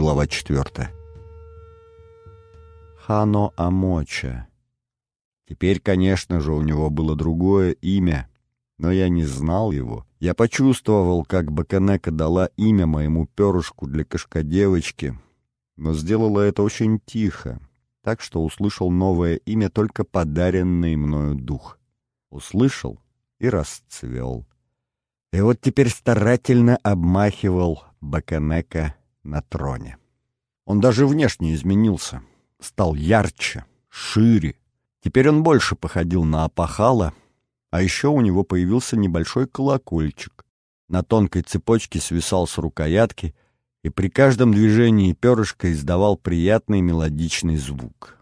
Глава четвертая. Хано Амоча. Теперь, конечно же, у него было другое имя, но я не знал его. Я почувствовал, как Баканека дала имя моему перышку для кошка-девочки, но сделала это очень тихо, так что услышал новое имя, только подаренный мною дух. Услышал и расцвел. И вот теперь старательно обмахивал Баканека на троне. Он даже внешне изменился, стал ярче, шире. Теперь он больше походил на опахала, а еще у него появился небольшой колокольчик. На тонкой цепочке свисал с рукоятки, и при каждом движении перышко издавал приятный мелодичный звук.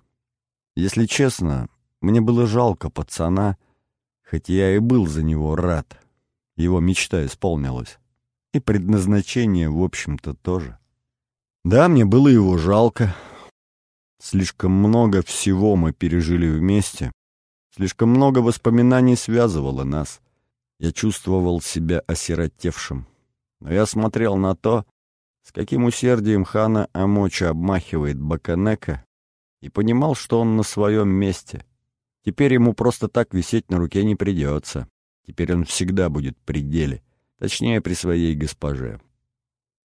Если честно, мне было жалко пацана, хоть я и был за него рад. Его мечта исполнилась. И предназначение, в общем-то, тоже. Да, мне было его жалко. Слишком много всего мы пережили вместе. Слишком много воспоминаний связывало нас. Я чувствовал себя осиротевшим. Но я смотрел на то, с каким усердием хана Амоча обмахивает Баканека, и понимал, что он на своем месте. Теперь ему просто так висеть на руке не придется. Теперь он всегда будет при деле, точнее, при своей госпоже.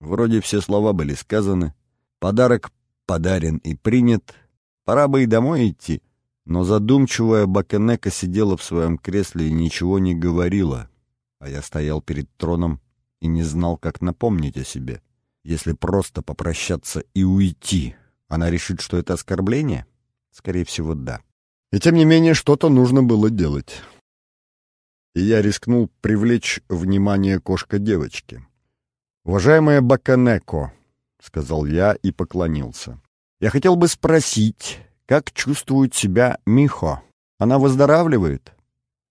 Вроде все слова были сказаны, подарок подарен и принят, пора бы и домой идти. Но задумчивая Баканека сидела в своем кресле и ничего не говорила, а я стоял перед троном и не знал, как напомнить о себе. Если просто попрощаться и уйти, она решит, что это оскорбление? Скорее всего, да. И тем не менее, что-то нужно было делать. И я рискнул привлечь внимание кошка-девочки. «Уважаемая Баканеко», — сказал я и поклонился, — «я хотел бы спросить, как чувствует себя Михо? Она выздоравливает?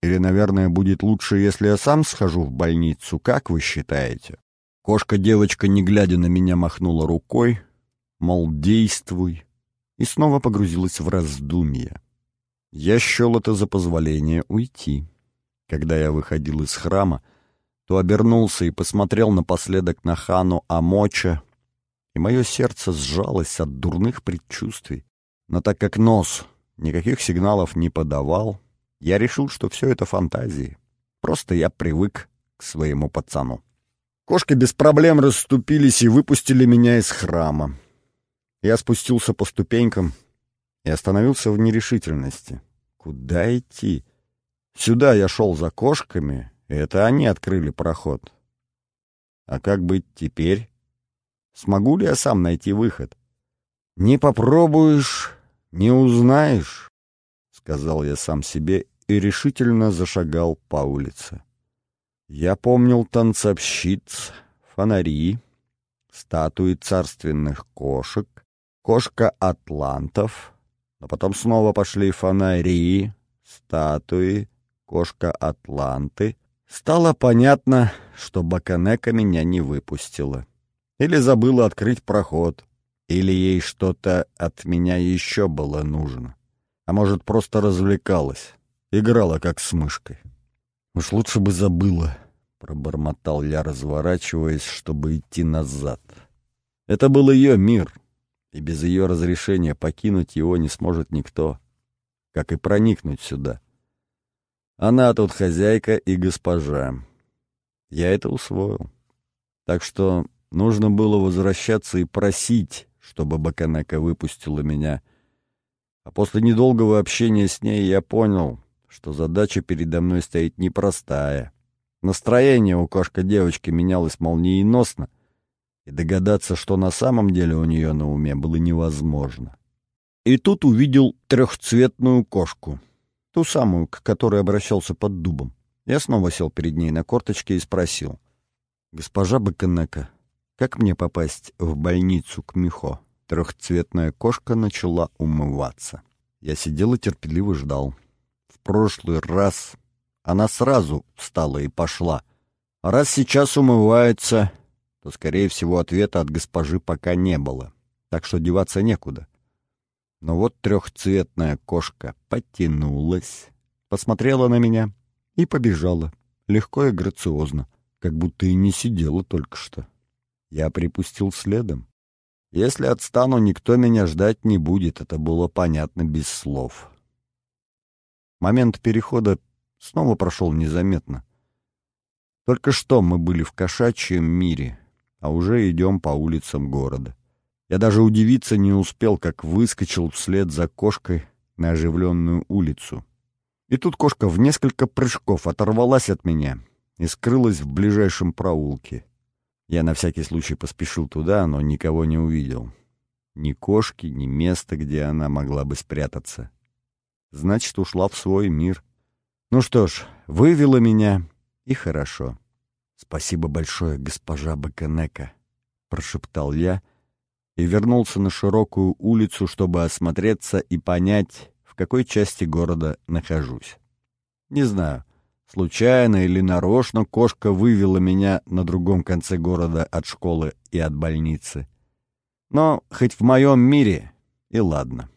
Или, наверное, будет лучше, если я сам схожу в больницу, как вы считаете?» Кошка-девочка, не глядя на меня, махнула рукой, мол, действуй, и снова погрузилась в раздумья. Я счел это за позволение уйти. Когда я выходил из храма, то обернулся и посмотрел напоследок на хану Амоча, и мое сердце сжалось от дурных предчувствий. Но так как нос никаких сигналов не подавал, я решил, что все это фантазии. Просто я привык к своему пацану. Кошки без проблем расступились и выпустили меня из храма. Я спустился по ступенькам и остановился в нерешительности. Куда идти? Сюда я шел за кошками, это они открыли проход. А как быть теперь? Смогу ли я сам найти выход? Не попробуешь, не узнаешь, — сказал я сам себе и решительно зашагал по улице. Я помнил танцовщиц, фонари, статуи царственных кошек, кошка атлантов, но потом снова пошли фонари, статуи, кошка Атланты. Стало понятно, что Баканека меня не выпустила. Или забыла открыть проход, или ей что-то от меня еще было нужно. А может, просто развлекалась, играла как с мышкой. Уж лучше бы забыла, пробормотал я, разворачиваясь, чтобы идти назад. Это был ее мир, и без ее разрешения покинуть его не сможет никто, как и проникнуть сюда. Она тут хозяйка и госпожа. Я это усвоил. Так что нужно было возвращаться и просить, чтобы Баканека выпустила меня. А после недолгого общения с ней я понял, что задача передо мной стоит непростая. Настроение у кошка-девочки менялось молниеносно, и догадаться, что на самом деле у нее на уме, было невозможно. И тут увидел трехцветную кошку, ту самую, к которой обращался под дубом. Я снова сел перед ней на корточке и спросил. «Госпожа Баканека, как мне попасть в больницу к Михо?» Трехцветная кошка начала умываться. Я сидел и терпеливо ждал прошлый раз она сразу встала и пошла. А раз сейчас умывается, то, скорее всего, ответа от госпожи пока не было, так что деваться некуда. Но вот трехцветная кошка потянулась, посмотрела на меня и побежала, легко и грациозно, как будто и не сидела только что. Я припустил следом. Если отстану, никто меня ждать не будет, это было понятно без слов. Момент перехода снова прошел незаметно. Только что мы были в кошачьем мире, а уже идем по улицам города. Я даже удивиться не успел, как выскочил вслед за кошкой на оживленную улицу. И тут кошка в несколько прыжков оторвалась от меня и скрылась в ближайшем проулке. Я на всякий случай поспешил туда, но никого не увидел. Ни кошки, ни места, где она могла бы спрятаться. Значит, ушла в свой мир. Ну что ж, вывела меня, и хорошо. Спасибо большое, госпожа Баканека, прошептал я и вернулся на широкую улицу, чтобы осмотреться и понять, в какой части города нахожусь. Не знаю, Случайно или нарочно кошка вывела меня на другом конце города от школы и от больницы. Но хоть в моем мире, и ладно.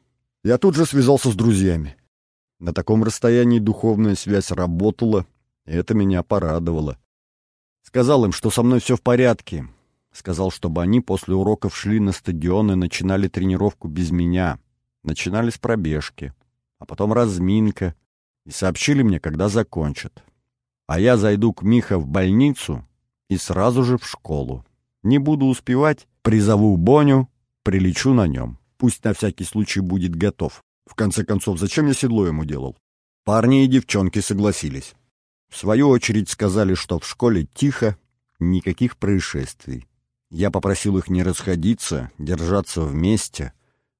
Я тут же связался с друзьями. На таком расстоянии духовная связь работала, и это меня порадовало. Сказал им, что со мной все в порядке. Сказал, чтобы они после уроков шли на стадион и начинали тренировку без меня. Начинали с пробежки, а потом разминка — и сообщили мне, когда закончат. А я зайду к Миха в больницу и сразу же в школу. Не буду успевать, призову Боню, прилечу на нем. Пусть на всякий случай будет готов. В конце концов, зачем я седло ему делал? Парни и девчонки согласились. В свою очередь сказали, что в школе тихо, никаких происшествий. Я попросил их не расходиться, держаться вместе,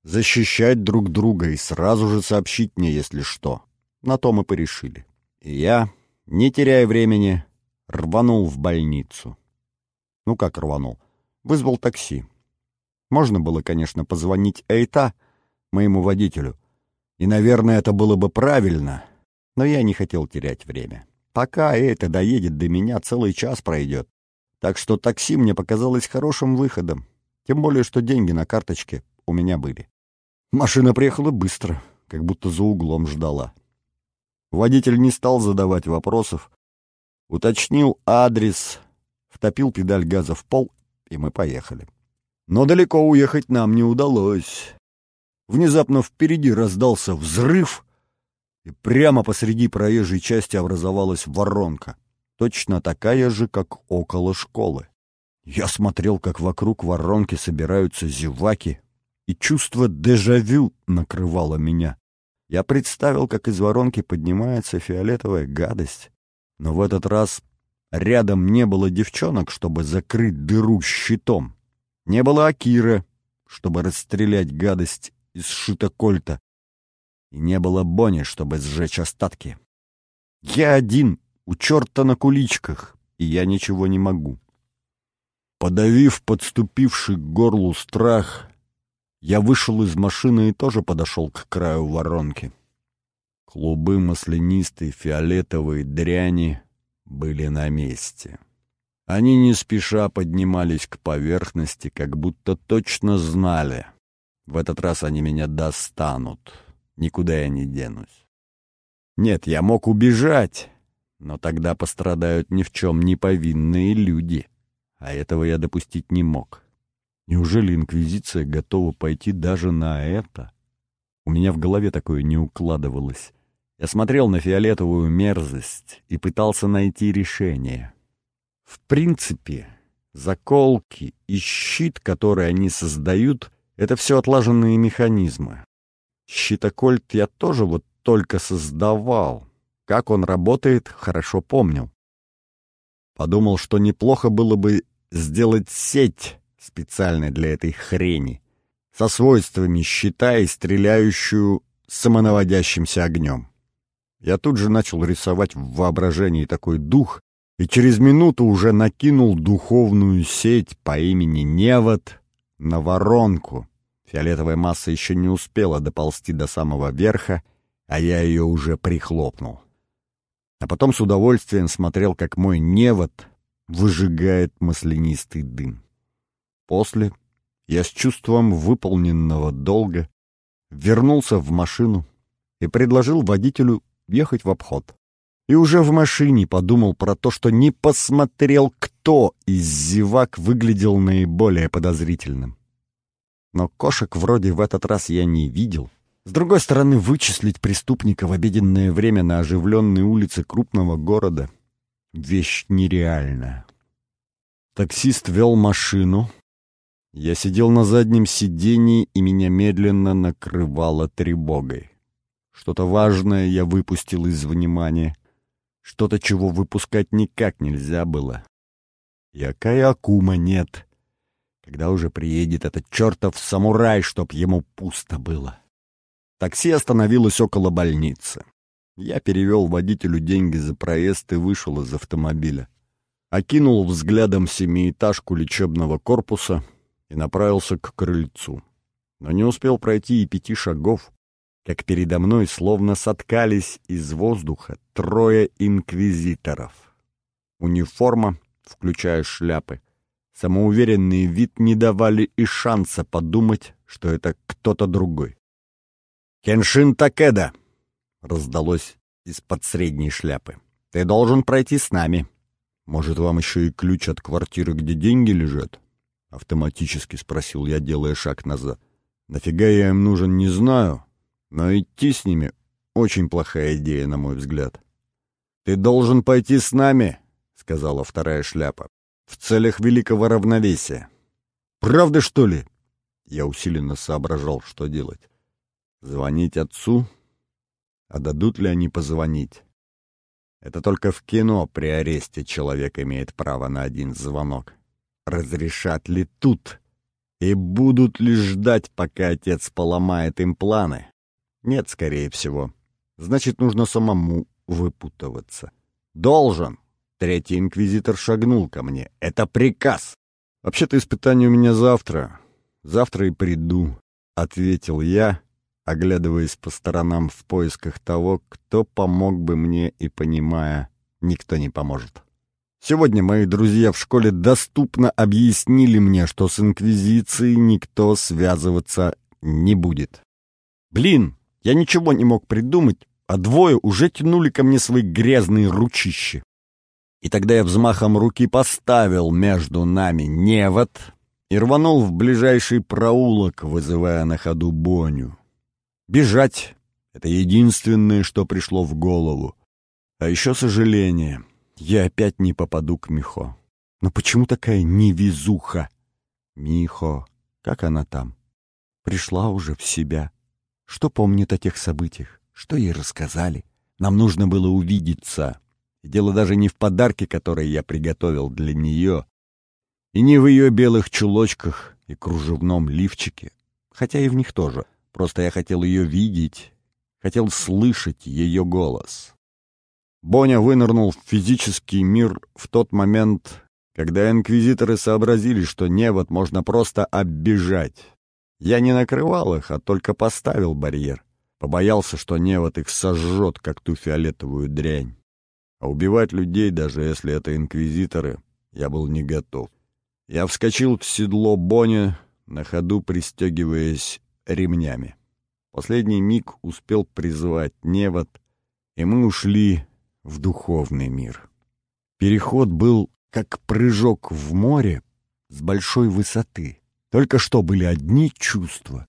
защищать друг друга и сразу же сообщить мне, если что. На то мы порешили. И я, не теряя времени, рванул в больницу. Ну как рванул? Вызвал такси. Можно было, конечно, позвонить Эйта, моему водителю. И, наверное, это было бы правильно, но я не хотел терять время. Пока Эйта доедет до меня, целый час пройдет. Так что такси мне показалось хорошим выходом. Тем более, что деньги на карточке у меня были. Машина приехала быстро, как будто за углом ждала. Водитель не стал задавать вопросов, уточнил адрес, втопил педаль газа в пол, и мы поехали. Но далеко уехать нам не удалось. Внезапно впереди раздался взрыв, и прямо посреди проезжей части образовалась воронка, точно такая же, как около школы. Я смотрел, как вокруг воронки собираются зеваки, и чувство дежавю накрывало меня. Я представил, как из воронки поднимается фиолетовая гадость. Но в этот раз рядом не было девчонок, чтобы закрыть дыру щитом. Не было Акира, чтобы расстрелять гадость из шитокольта. И не было Бонни, чтобы сжечь остатки. Я один, у черта на куличках, и я ничего не могу. Подавив подступивший к горлу страх, я вышел из машины и тоже подошел к краю воронки. Клубы маслянистой фиолетовой дряни были на месте. Они не спеша поднимались к поверхности, как будто точно знали. В этот раз они меня достанут. Никуда я не денусь. Нет, я мог убежать, но тогда пострадают ни в чем не повинные люди. А этого я допустить не мог. Неужели Инквизиция готова пойти даже на это? У меня в голове такое не укладывалось. Я смотрел на фиолетовую мерзость и пытался найти решение. В принципе, заколки и щит, который они создают, это все отлаженные механизмы. Щитокольт я тоже вот только создавал. Как он работает, хорошо помнил. Подумал, что неплохо было бы сделать сеть специально для этой хрени, со свойствами щита и стреляющую самонаводящимся огнем. Я тут же начал рисовать в воображении такой дух, и через минуту уже накинул духовную сеть по имени Невод на воронку. Фиолетовая масса еще не успела доползти до самого верха, а я ее уже прихлопнул. А потом с удовольствием смотрел, как мой невод выжигает маслянистый дым. После я с чувством выполненного долга вернулся в машину и предложил водителю ехать в обход. И уже в машине подумал про то, что не посмотрел, кто из зевак выглядел наиболее подозрительным. Но кошек вроде в этот раз я не видел. С другой стороны, вычислить преступника в обеденное время на оживленной улице крупного города — вещь нереальная. Таксист вел машину. Я сидел на заднем сидении, и меня медленно накрывало тревогой. Что-то важное я выпустил из внимания. Что-то, чего выпускать никак нельзя было. И Акая-Акума нет. Когда уже приедет этот чертов самурай, чтоб ему пусто было. Такси остановилось около больницы. Я перевел водителю деньги за проезд и вышел из автомобиля окинул взглядом семиэтажку лечебного корпуса и направился к крыльцу. Но не успел пройти и пяти шагов, как передо мной словно соткались из воздуха трое инквизиторов. Униформа, включая шляпы, самоуверенный вид не давали и шанса подумать, что это кто-то другой. «Кеншин Такеда!» — раздалось из-под средней шляпы. «Ты должен пройти с нами». «Может, вам еще и ключ от квартиры, где деньги лежат?» — автоматически спросил я, делая шаг назад. «Нафига я им нужен, не знаю, но идти с ними — очень плохая идея, на мой взгляд». «Ты должен пойти с нами», — сказала вторая шляпа, — «в целях великого равновесия». «Правда, что ли?» Я усиленно соображал, что делать. «Звонить отцу? А дадут ли они позвонить?» Это только в кино при аресте человек имеет право на один звонок. Разрешат ли тут? И будут ли ждать, пока отец поломает им планы? Нет, скорее всего. Значит, нужно самому выпутываться. Должен. Третий инквизитор шагнул ко мне. Это приказ. Вообще-то испытание у меня завтра. Завтра и приду, — ответил я, оглядываясь по сторонам в поисках того, кто помог бы мне и понимая, никто не поможет. Сегодня мои друзья в школе доступно объяснили мне, что с Инквизицией никто связываться не будет. Блин, я ничего не мог придумать, а двое уже тянули ко мне свои грязные ручищи. И тогда я взмахом руки поставил между нами невод и рванул в ближайший проулок, вызывая на ходу Боню. Бежать — это единственное, что пришло в голову. А еще сожаление. Я опять не попаду к Михо. Но почему такая невезуха? Михо, как она там? Пришла уже в себя. Что помнит о тех событиях? Что ей рассказали? Нам нужно было увидеться. И дело даже не в подарке, который я приготовил для нее, и не в ее белых чулочках и кружевном лифчике, хотя и в них тоже — Просто я хотел ее видеть, хотел слышать ее голос. Боня вынырнул в физический мир в тот момент, когда инквизиторы сообразили, что невод можно просто оббежать. Я не накрывал их, а только поставил барьер. Побоялся, что невод их сожжет, как ту фиолетовую дрянь. А убивать людей, даже если это инквизиторы, я был не готов. Я вскочил в седло Боня, на ходу пристегиваясь ремнями. Последний миг успел призвать невод, и мы ушли в духовный мир. Переход был как прыжок в море с большой высоты. Только что были одни чувства,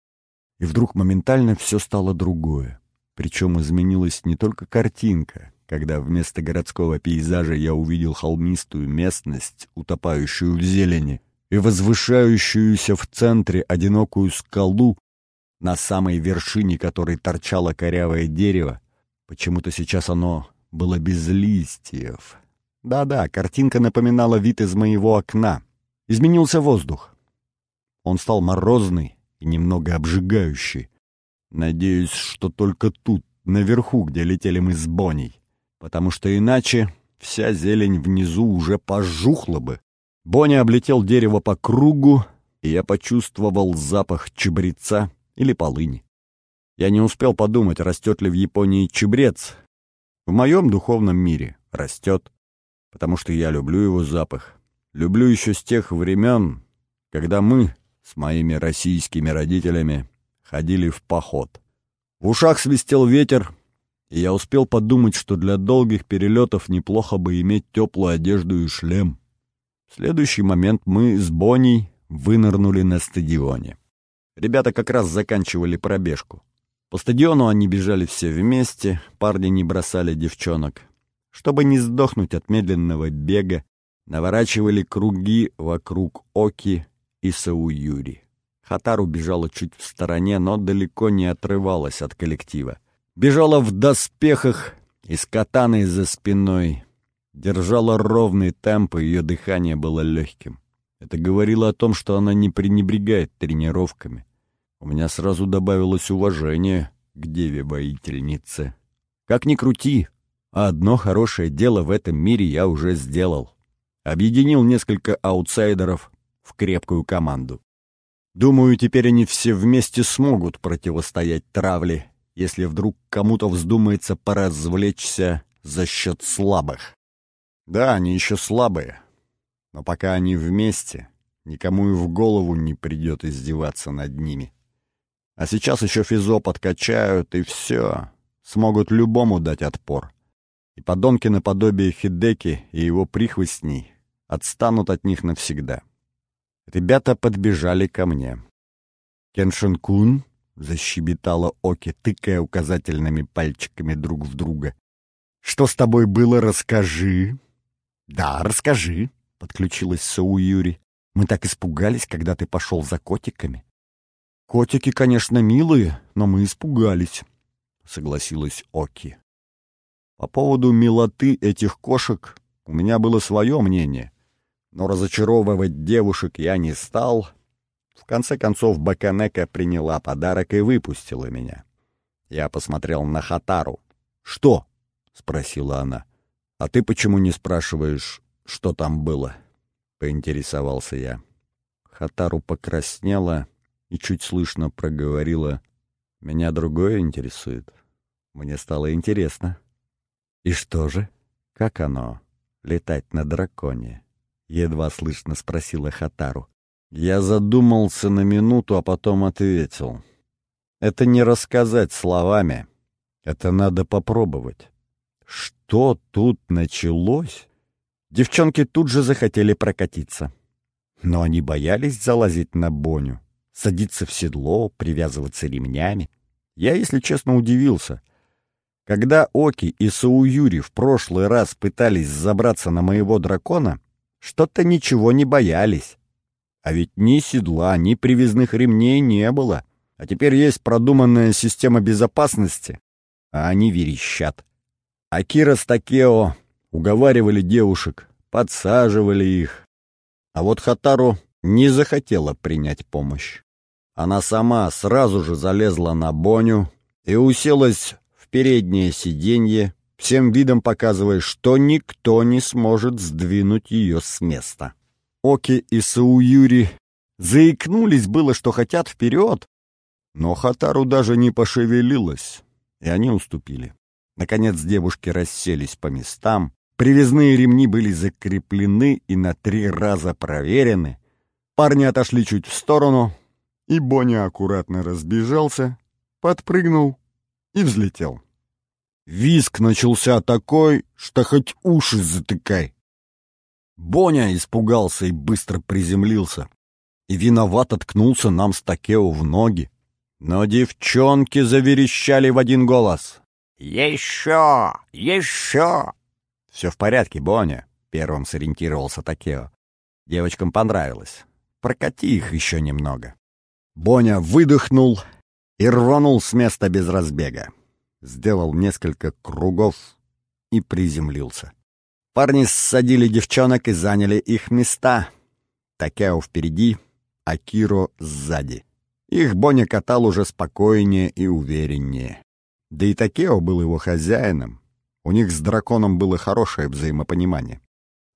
и вдруг моментально все стало другое. Причем изменилась не только картинка, когда вместо городского пейзажа я увидел холмистую местность, утопающую в зелени, и возвышающуюся в центре одинокую скалу, на самой вершине которой торчало корявое дерево. Почему-то сейчас оно было без листьев. Да-да, картинка напоминала вид из моего окна. Изменился воздух. Он стал морозный и немного обжигающий. Надеюсь, что только тут, наверху, где летели мы с Боней. Потому что иначе вся зелень внизу уже пожухла бы. Боня облетел дерево по кругу, и я почувствовал запах чабреца или полыни. Я не успел подумать, растет ли в Японии чебрец. В моем духовном мире растет, потому что я люблю его запах. Люблю еще с тех времен, когда мы с моими российскими родителями ходили в поход. В ушах свистел ветер, и я успел подумать, что для долгих перелетов неплохо бы иметь теплую одежду и шлем. В следующий момент мы с Бонней вынырнули на стадионе. Ребята как раз заканчивали пробежку. По стадиону они бежали все вместе, парни не бросали девчонок. Чтобы не сдохнуть от медленного бега, наворачивали круги вокруг Оки и Сауюри. Хатару бежала чуть в стороне, но далеко не отрывалась от коллектива. Бежала в доспехах и с катаной за спиной. Держала ровный темп, и ее дыхание было легким. Это говорило о том, что она не пренебрегает тренировками. У меня сразу добавилось уважение к деве-воительнице. Как ни крути, а одно хорошее дело в этом мире я уже сделал. Объединил несколько аутсайдеров в крепкую команду. Думаю, теперь они все вместе смогут противостоять травле, если вдруг кому-то вздумается поразвлечься за счет слабых. Да, они еще слабые, но пока они вместе, никому и в голову не придет издеваться над ними. А сейчас еще физо подкачают, и все, смогут любому дать отпор. И подонки наподобие Хидеки и его прихвостней отстанут от них навсегда. Ребята подбежали ко мне. «Кеншин-кун», — защебетала Оки, тыкая указательными пальчиками друг в друга. «Что с тобой было, расскажи». «Да, расскажи», — подключилась Сауюри. «Мы так испугались, когда ты пошел за котиками». «Котики, конечно, милые, но мы испугались», — согласилась Оки. По поводу милоты этих кошек у меня было свое мнение, но разочаровывать девушек я не стал. В конце концов, Баканека приняла подарок и выпустила меня. Я посмотрел на Хатару. «Что?» — спросила она. «А ты почему не спрашиваешь, что там было?» — поинтересовался я. Хатару покраснела и чуть слышно проговорила. «Меня другое интересует. Мне стало интересно». «И что же? Как оно? Летать на драконе?» Едва слышно спросила Хатару. Я задумался на минуту, а потом ответил. «Это не рассказать словами. Это надо попробовать». Что тут началось? Девчонки тут же захотели прокатиться. Но они боялись залазить на боню садиться в седло, привязываться ремнями. Я, если честно, удивился. Когда Оки и Сауюри в прошлый раз пытались забраться на моего дракона, что-то ничего не боялись. А ведь ни седла, ни привязных ремней не было. А теперь есть продуманная система безопасности, а они верещат. Акира с Такео уговаривали девушек, подсаживали их. А вот Хатару не захотела принять помощь. Она сама сразу же залезла на Боню и уселась в переднее сиденье, всем видом показывая, что никто не сможет сдвинуть ее с места. Оки и Сауюри заикнулись было, что хотят вперед, но Хатару даже не пошевелилась, и они уступили. Наконец девушки расселись по местам, привязные ремни были закреплены и на три раза проверены. Парни отошли чуть в сторону, и Боня аккуратно разбежался, подпрыгнул и взлетел. Виск начался такой, что хоть уши затыкай. Боня испугался и быстро приземлился, и виновато ткнулся нам с Такео в ноги. Но девчонки заверещали в один голос. «Еще! Еще!» «Все в порядке, Боня», — первым сориентировался Такео. Девочкам понравилось. Прокати их еще немного. Боня выдохнул и рванул с места без разбега. Сделал несколько кругов и приземлился. Парни ссадили девчонок и заняли их места. Такео впереди, а Киро сзади. Их Боня катал уже спокойнее и увереннее. Да и Такео был его хозяином. У них с драконом было хорошее взаимопонимание.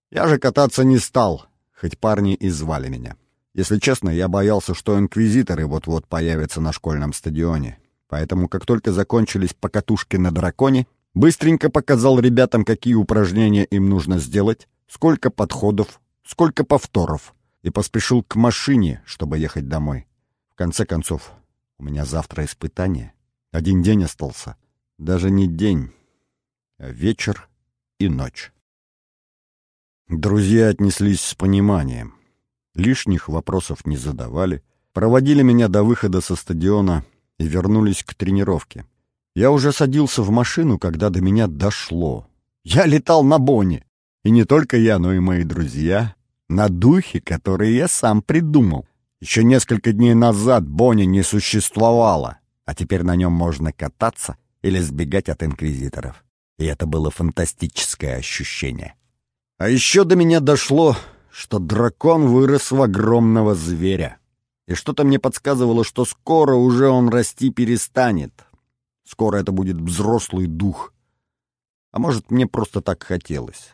Я же кататься не стал, хоть парни и звали меня. Если честно, я боялся, что инквизиторы вот-вот появятся на школьном стадионе. Поэтому, как только закончились покатушки на драконе, быстренько показал ребятам, какие упражнения им нужно сделать, сколько подходов, сколько повторов, и поспешил к машине, чтобы ехать домой. В конце концов, у меня завтра испытание. Один день остался. Даже не день, а вечер и ночь. Друзья отнеслись с пониманием. Лишних вопросов не задавали. проводили меня до выхода со стадиона и вернулись к тренировке. Я уже садился в машину, когда до меня дошло. Я летал на Боне. И не только я, но и мои друзья. На духе, который я сам придумал. Еще несколько дней назад Бонни не существовало, а теперь на нем можно кататься или сбегать от инквизиторов. И это было фантастическое ощущение. А еще до меня дошло, что дракон вырос в огромного зверя. И что-то мне подсказывало, что скоро уже он расти перестанет. Скоро это будет взрослый дух. А может, мне просто так хотелось.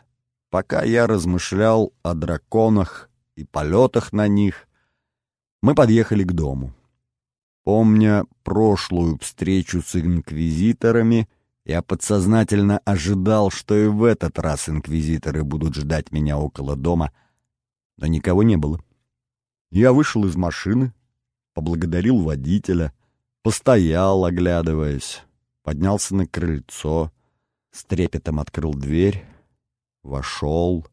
Пока я размышлял о драконах и полетах на них, мы подъехали к дому. Помня прошлую встречу с инквизиторами, я подсознательно ожидал, что и в этот раз инквизиторы будут ждать меня около дома, но никого не было. Я вышел из машины, поблагодарил водителя, постоял, оглядываясь, поднялся на крыльцо, с трепетом открыл дверь, вошел,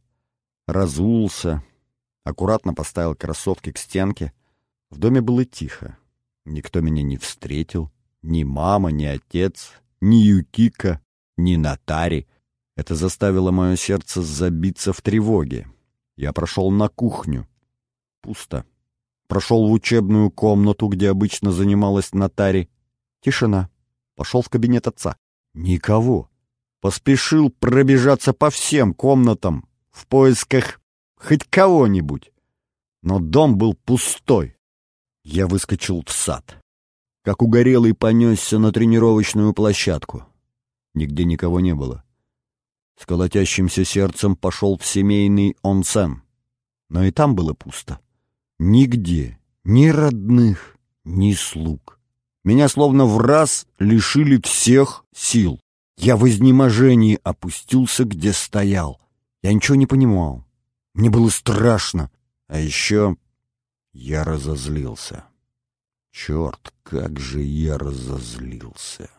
разулся, аккуратно поставил кроссовки к стенке. В доме было тихо. Никто меня не встретил, ни мама, ни отец, ни Юкика, ни Натари. Это заставило мое сердце забиться в тревоге. Я прошел на кухню. Пусто. Прошел в учебную комнату, где обычно занималась Натари. Тишина. Пошел в кабинет отца. Никого. Поспешил пробежаться по всем комнатам в поисках хоть кого-нибудь. Но дом был пустой. Я выскочил в сад. Как угорелый понесся на тренировочную площадку. Нигде никого не было. С колотящимся сердцем пошел в семейный онсен. Но и там было пусто. Нигде, ни родных, ни слуг. Меня словно в раз лишили всех сил. Я в изнеможении опустился, где стоял. Я ничего не понимал. Мне было страшно. А еще я разозлился. Черт, как же я разозлился.